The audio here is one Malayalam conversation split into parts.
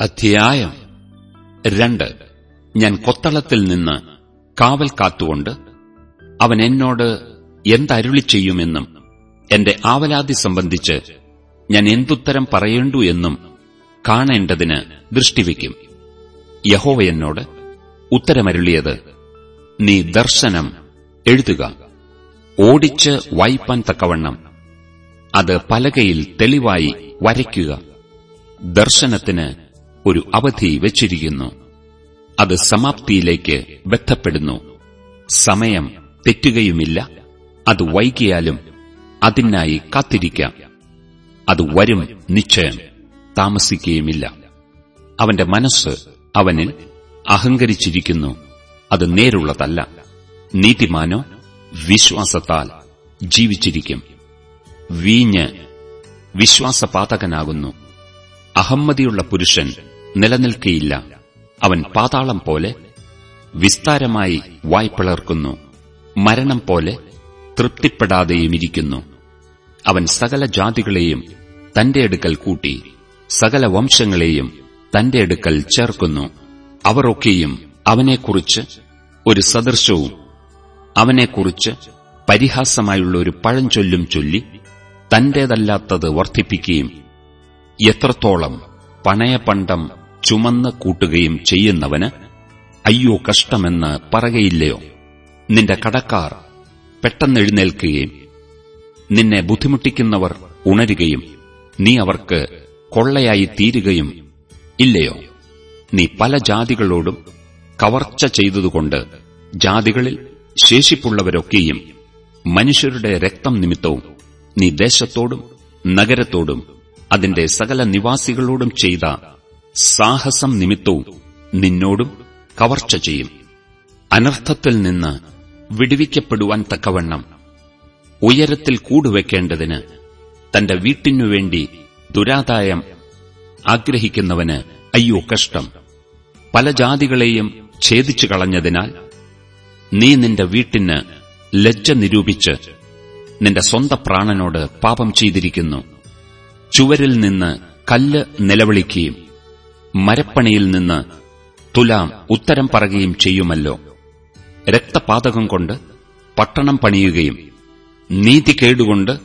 അധ്യായം രണ്ട്. ഞാൻ കൊത്തളത്തിൽ നിന്ന് കാവൽ കാത്തുകൊണ്ട് അവൻ എന്നോട് എന്തരുളി ചെയ്യുമെന്നും എന്റെ ആവലാതി സംബന്ധിച്ച് ഞാൻ എന്തുത്തരം പറയേണ്ടു എന്നും കാണേണ്ടതിന് ദൃഷ്ടിവെക്കും യഹോവ എന്നോട് ഉത്തരമരുളിയത് നീ ദർശനം എഴുതുക. ഓടിച്ച് വായിപ്പാൻ തക്കവണ്ണം. അത് പലകയിൽ തെളിവായി വരയ്ക്കുക. ദർശനത്തിന് ഒരു അവധി വച്ചിരിക്കുന്നു. അത് സമാപ്തിയിലേക്ക് ബന്ധപ്പെടുന്നു. സമയം തെറ്റുകയുമില്ല. അത് വൈകിയാലും അതിനായി കാത്തിരിക്കാം. അത് വരും നിശ്ചയം. താമസിക്കുകയുമില്ല. അവന്റെ മനസ്സ് അവനിൽ അഹങ്കരിച്ചിരിക്കുന്നു. അത് നേരുള്ളതല്ല. നീതിമാനോ വിശ്വാസത്താൽ ജീവിച്ചിരിക്കും. വീഞ്ഞ് വിശ്വാസപാതകനാകുന്നു. അഹമ്മതിയുള്ള പുരുഷൻ നിലനിൽക്കയില്ല. അവൻ പാതാളം പോലെ വിസ്താരമായി വായ്പിളർക്കുന്നു മരണം പോലെ തൃപ്തിപ്പെടാതെയുമിരിക്കുന്നു. അവൻ സകല ജാതികളെയും തന്റെ അടുക്കൽ കൂട്ടി സകല വംശങ്ങളെയും തന്റെ അടുക്കൽ ചേർക്കുന്നു. അവരൊക്കെയും അവനെക്കുറിച്ച് ഒരു സദൃശവും അവനെക്കുറിച്ച് പരിഹാസമായുള്ള ഒരു പഴഞ്ചൊല്ലും ചൊല്ലി തന്റേതല്ലാത്തത് വർദ്ധിപ്പിക്കുകയും എത്രത്തോളം പണയപണ്ടം ചുമന്ന് കൂട്ടുകയും ചെയ്യുന്നവന് അയ്യോ കഷ്ടമെന്ന് പറകയില്ലയോ? നിന്റെ കടക്കാർ പെട്ടെന്നെഴുന്നേൽക്കുകയും നിന്നെ ബുദ്ധിമുട്ടിക്കുന്നവർ ഉണരുകയും നീ അവർക്ക് കൊള്ളയായി തീരുകയും ഇല്ലയോ? നീ പല ജാതികളോടും കവർച്ച ചെയ്തതുകൊണ്ട് ജാതികളിൽ ശേഷിപ്പുള്ളവരൊക്കെയും മനുഷ്യരുടെ രക്തം നിമിത്തവും നീ ദേശത്തോടും നഗരത്തോടും അതിന്റെ സകല നിവാസികളോടും ചെയ്ത സാഹസം നിമിത്തവും നിന്നോടും കവർച്ച ചെയ്യും. അനർത്ഥത്തിൽ നിന്ന് വിടുവിക്കപ്പെടുവാൻ തക്കവണ്ണം ഉയരത്തിൽ കൂടുവെക്കേണ്ടതിന് തന്റെ വീട്ടിനുവേണ്ടി ദുരാദായം ആഗ്രഹിക്കുന്നവന് അയ്യോ കഷ്ടം. പല ജാതികളെയും ഛേദിച്ചു കളഞ്ഞതിനാൽ നീ നിന്റെ വീട്ടിന് ലജ്ജ നിരൂപിച്ച് നിന്റെ സ്വന്തം പ്രാണനോട് പാപം ചെയ്തിരിക്കുന്നു. ചുവരിൽ നിന്ന് കല്ല് നിലവിളിക്കുകയും മരപ്പണിയിൽ നിന്ന് തുലാം ഉത്തരം പറയുകയും ചെയ്യുമല്ലോ. രക്തപാതകം കൊണ്ട് പട്ടണം പണിയുകയും നീതി കേടുകൊണ്ട്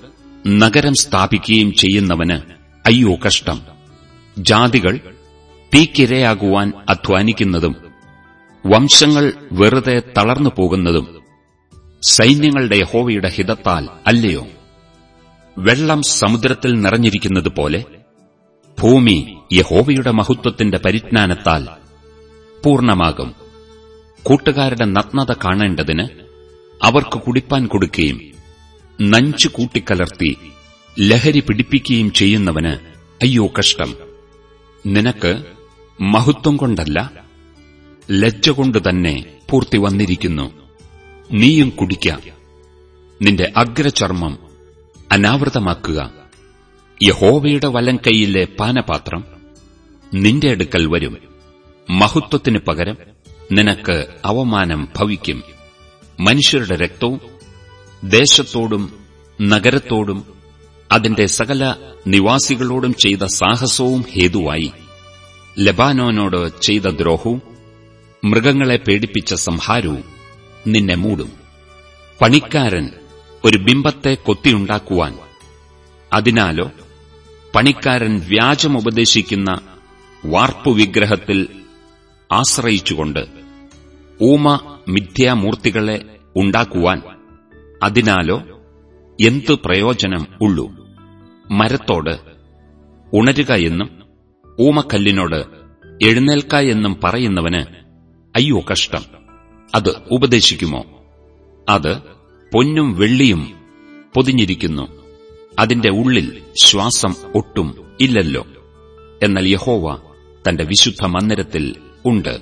നഗരം സ്ഥാപിക്കുകയും ചെയ്യുന്നവന് അയ്യോ കഷ്ടം. ജാതികൾ തീക്കിരയാകുവാൻ അധ്വാനിക്കുന്നതും വംശങ്ങൾ വെറുതെ തളർന്നു പോകുന്നതും സൈന്യങ്ങളുടെ യഹോവയുടെ ഹിതത്താൽ അല്ലയോ? വെള്ളം സമുദ്രത്തിൽ നിറഞ്ഞിരിക്കുന്നതുപോലെ ഭൂമി യഹോവയുടെ മഹത്വത്തിന്റെ പരിജ്ഞാനത്താൽ പൂർണമാകും. കൂട്ടുകാരുടെ നഗ്നത കാണേണ്ടതിന് അവർക്ക് കുടിപ്പാൻ കൊടുക്കുകയും നഞ്ചു കൂട്ടിക്കലർത്തി ലഹരി പിടിപ്പിക്കുകയും ചെയ്യുന്നവന് അയ്യോ കഷ്ടം. നിനക്ക് മഹത്വം കൊണ്ടല്ല ലജ്ജ കൊണ്ട് തന്നെ പൂർത്തി വന്നിരിക്കുന്നു. നീയും കുടിക്ക. നിന്റെ അഗ്രചർമ്മം അനാവൃതമാക്കുക. യഹോവയുടെ വലം കൈയിലെ പാനപാത്രം നിന്റെ അടുക്കൽ വരും. മഹത്വത്തിന് പകരം നിനക്ക് അവമാനം ഭവിക്കും. മനുഷ്യരുടെ രക്തവും ദേശത്തോടും നഗരത്തോടും അതിന്റെ സകല നിവാസികളോടും ചെയ്ത സാഹസവും ഹേതുവായി. ലബാനോനോട് ചെയ്ത ദ്രോഹവും മൃഗങ്ങളെ പേടിപ്പിച്ച സംഹാരവും നിന്നെ മൂടും. പണിക്കാരൻ ഒരു ബിംബത്തെ കൊത്തിയുണ്ടാക്കുവാൻ അതിനാലോ പണിക്കാരൻ വ്യാജമുപദേശിക്കുന്ന വാർപ്പുവിഗ്രഹത്തിൽ ആശ്രയിച്ചുകൊണ്ട് ഊമ മിഥ്യാമൂർത്തികളെ ഉണ്ടാക്കുവാൻ അതിനാലോ എന്തു പ്രയോജനം ഉള്ളൂ? മരത്തോട് ഉണരുക എന്നും ഊമക്കല്ലിനോട് എഴുന്നേൽക്ക എന്നും പറയുന്നവന് അയ്യോ കഷ്ടം. അത് ഉപദേശിക്കുമോ? അത് പൊന്നും വെള്ളിയും പൊതിഞ്ഞിരിക്കുന്നു. അതിന്റെ ഉള്ളിൽ ശ്വാസം ഒട്ടും ഇല്ലല്ലോ. എന്നാൽ യഹോവ തന്റെ വിശുദ്ധ മന്ദിരത്തിൽ ഉണ്ട്.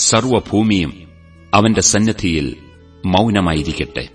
സർവഭൂമിയും അവന്റെ സന്നദ്ധിയിൽ മൗനമായിരിക്കട്ടെ.